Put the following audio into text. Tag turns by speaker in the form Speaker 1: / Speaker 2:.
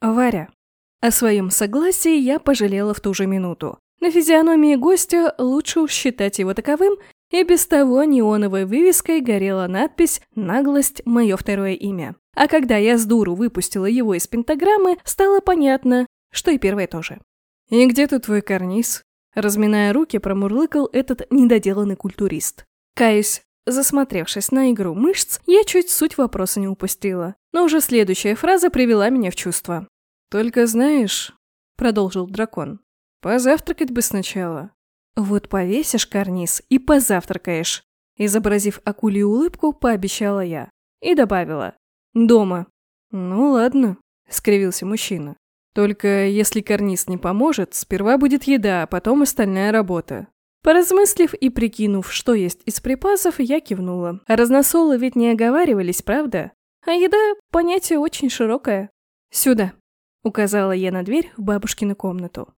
Speaker 1: Варя. О своем согласии я пожалела в ту же минуту. На физиономии гостя лучше уж считать его таковым, и без того неоновой вывеской горела надпись «Наглость – мое второе имя». А когда я с дуру выпустила его из пентаграммы, стало понятно, что и первое тоже. «И где тут твой карниз?» Разминая руки, промурлыкал этот недоделанный культурист. Каюсь, засмотревшись на игру мышц, я чуть суть вопроса не упустила. Но уже следующая фраза привела меня в чувство. «Только знаешь», — продолжил дракон, — «позавтракать бы сначала». «Вот повесишь карниз и позавтракаешь», — изобразив акулью улыбку, пообещала я. И добавила. «Дома». «Ну ладно», — скривился мужчина. Только если карниз не поможет, сперва будет еда, а потом остальная работа. Поразмыслив и прикинув, что есть из припасов, я кивнула. Разносолы ведь не оговаривались, правда? А еда – понятие очень широкое. «Сюда», – указала я на дверь в бабушкину комнату.